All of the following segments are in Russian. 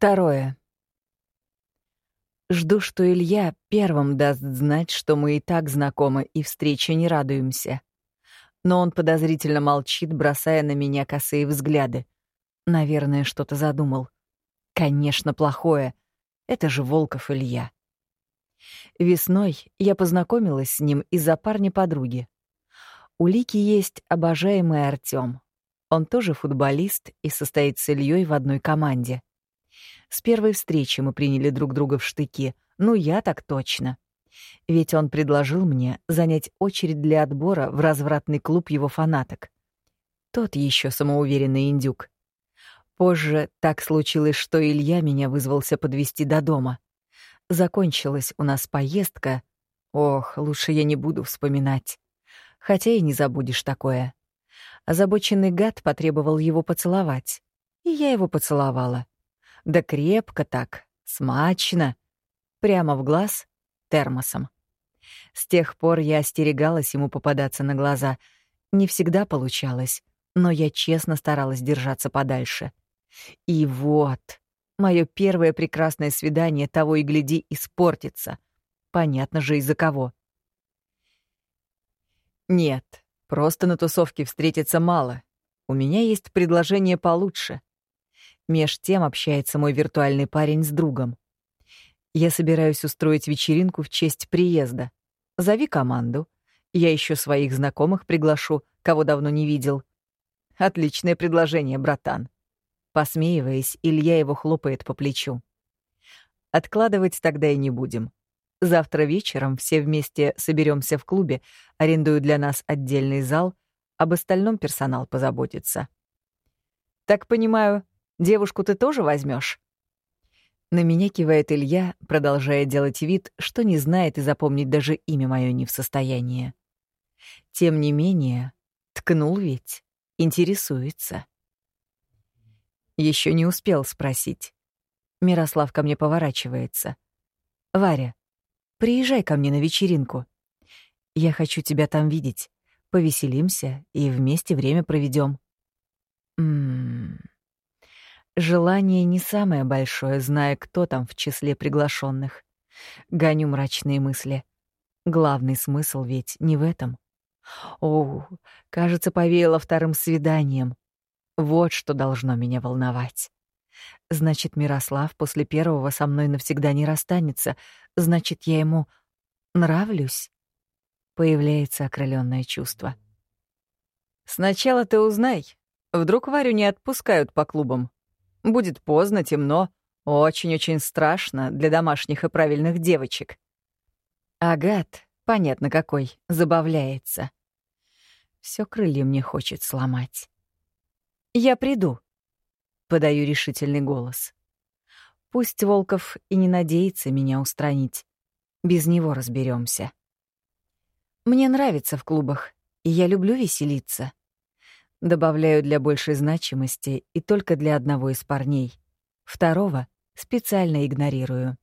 Второе. Жду, что Илья первым даст знать, что мы и так знакомы и встрече не радуемся. Но он подозрительно молчит, бросая на меня косые взгляды. Наверное, что-то задумал. Конечно, плохое. Это же Волков Илья. Весной я познакомилась с ним из-за парня подруги. У Лики есть обожаемый Артём. Он тоже футболист и состоит с Ильей в одной команде. С первой встречи мы приняли друг друга в штыки. Ну, я так точно. Ведь он предложил мне занять очередь для отбора в развратный клуб его фанаток. Тот еще самоуверенный индюк. Позже так случилось, что Илья меня вызвался подвести до дома. Закончилась у нас поездка. Ох, лучше я не буду вспоминать. Хотя и не забудешь такое. Озабоченный гад потребовал его поцеловать. И я его поцеловала. Да крепко так, смачно. Прямо в глаз, термосом. С тех пор я остерегалась ему попадаться на глаза. Не всегда получалось, но я честно старалась держаться подальше. И вот, мое первое прекрасное свидание того и гляди испортится. Понятно же, из-за кого. Нет, просто на тусовке встретиться мало. У меня есть предложение получше. Меж тем общается мой виртуальный парень с другом. Я собираюсь устроить вечеринку в честь приезда. Зови команду. Я еще своих знакомых приглашу, кого давно не видел. Отличное предложение, братан. Посмеиваясь, Илья его хлопает по плечу. Откладывать тогда и не будем. Завтра вечером все вместе соберемся в клубе, арендую для нас отдельный зал, об остальном персонал позаботится. Так понимаю, Девушку ты тоже возьмешь? На меня кивает Илья, продолжая делать вид, что не знает и запомнить даже имя мое не в состоянии. Тем не менее, ткнул ведь, интересуется. Еще не успел спросить. Мирослав ко мне поворачивается. «Варя, приезжай ко мне на вечеринку. Я хочу тебя там видеть. Повеселимся и вместе время проведем. Ммм... Желание не самое большое, зная, кто там в числе приглашенных. Гоню мрачные мысли. Главный смысл ведь не в этом. О, кажется, повеяло вторым свиданием. Вот что должно меня волновать. Значит, Мирослав после первого со мной навсегда не расстанется. Значит, я ему нравлюсь. Появляется окрыленное чувство. Сначала ты узнай. Вдруг Варю не отпускают по клубам. Будет поздно, темно, очень-очень страшно для домашних и правильных девочек. Агат, понятно какой, забавляется. Все крылья мне хочет сломать. «Я приду», — подаю решительный голос. Пусть Волков и не надеется меня устранить. Без него разберемся. Мне нравится в клубах, и я люблю веселиться. Добавляю для большей значимости и только для одного из парней. Второго специально игнорирую.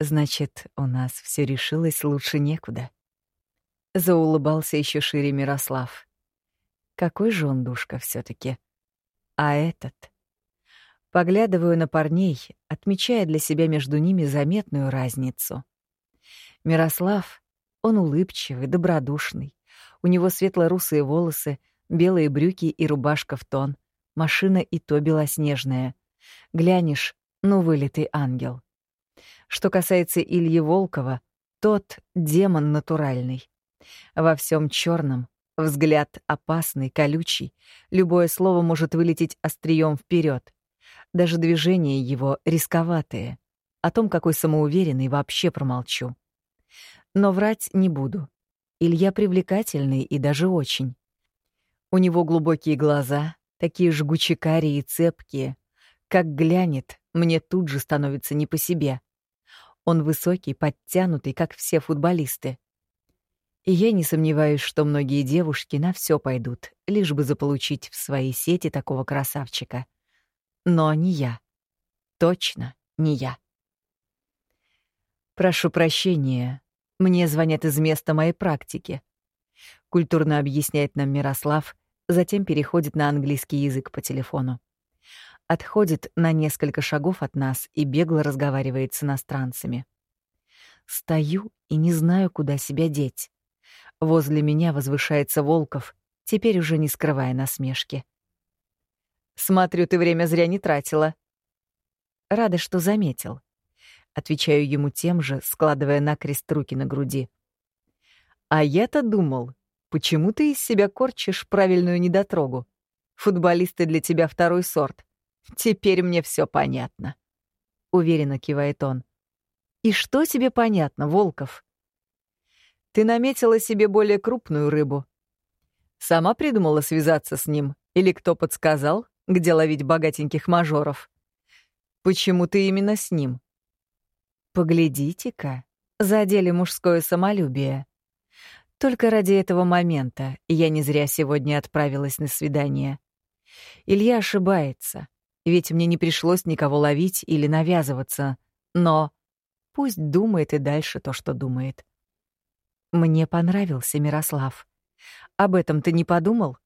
Значит, у нас все решилось лучше некуда. Заулыбался еще шире Мирослав. Какой же он душка все таки А этот? Поглядываю на парней, отмечая для себя между ними заметную разницу. Мирослав, он улыбчивый, добродушный, у него светло-русые волосы, белые брюки и рубашка в тон, машина и то белоснежная. Глянешь, ну вылитый ангел. Что касается Ильи Волкова, тот демон натуральный. Во всем черном, взгляд опасный, колючий, любое слово может вылететь острием вперед. Даже движения его рисковатые. О том, какой самоуверенный, вообще промолчу. Но врать не буду. Илья привлекательный и даже очень. У него глубокие глаза, такие жгучие карие и цепкие. Как глянет, мне тут же становится не по себе. Он высокий, подтянутый, как все футболисты. И я не сомневаюсь, что многие девушки на все пойдут, лишь бы заполучить в своей сети такого красавчика. Но не я. Точно не я. Прошу прощения, мне звонят из места моей практики. Культурно объясняет нам Мирослав, затем переходит на английский язык по телефону. отходит на несколько шагов от нас и бегло разговаривает с иностранцами. Стою и не знаю, куда себя деть. Возле меня возвышается Волков, теперь уже не скрывая насмешки. «Смотрю, ты время зря не тратила». «Рада, что заметил». Отвечаю ему тем же, складывая накрест руки на груди. «А я-то думал, почему ты из себя корчишь правильную недотрогу? Футболисты для тебя второй сорт. Теперь мне все понятно», — уверенно кивает он. «И что тебе понятно, Волков?» «Ты наметила себе более крупную рыбу. Сама придумала связаться с ним? Или кто подсказал, где ловить богатеньких мажоров? Почему ты именно с ним?» «Поглядите-ка, задели мужское самолюбие. Только ради этого момента я не зря сегодня отправилась на свидание. Илья ошибается. Ведь мне не пришлось никого ловить или навязываться. Но пусть думает и дальше то, что думает. Мне понравился Мирослав. Об этом ты не подумал?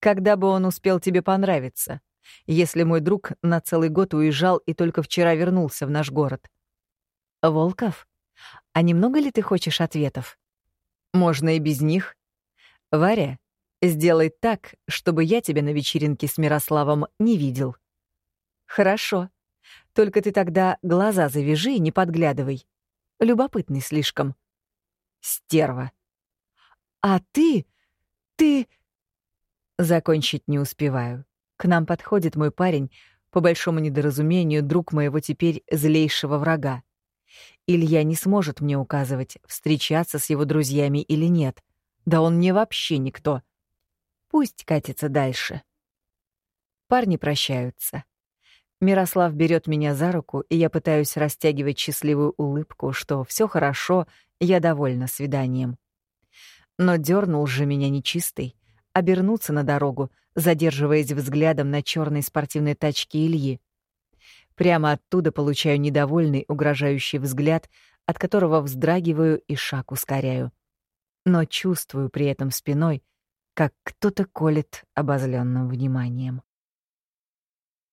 Когда бы он успел тебе понравиться, если мой друг на целый год уезжал и только вчера вернулся в наш город? Волков, а немного ли ты хочешь ответов? Можно и без них. Варя, сделай так, чтобы я тебя на вечеринке с Мирославом не видел. Хорошо. Только ты тогда глаза завяжи и не подглядывай. Любопытный слишком. Стерва. А ты... ты... Закончить не успеваю. К нам подходит мой парень, по большому недоразумению, друг моего теперь злейшего врага. Илья не сможет мне указывать, встречаться с его друзьями или нет. Да он мне вообще никто. Пусть катится дальше. Парни прощаются. Мирослав берет меня за руку, и я пытаюсь растягивать счастливую улыбку, что все хорошо, я довольна свиданием. Но дернул же меня нечистый, обернуться на дорогу, задерживаясь взглядом на черной спортивной тачке Ильи. Прямо оттуда получаю недовольный, угрожающий взгляд, от которого вздрагиваю и шаг ускоряю. Но чувствую при этом спиной, как кто-то колет обозленным вниманием.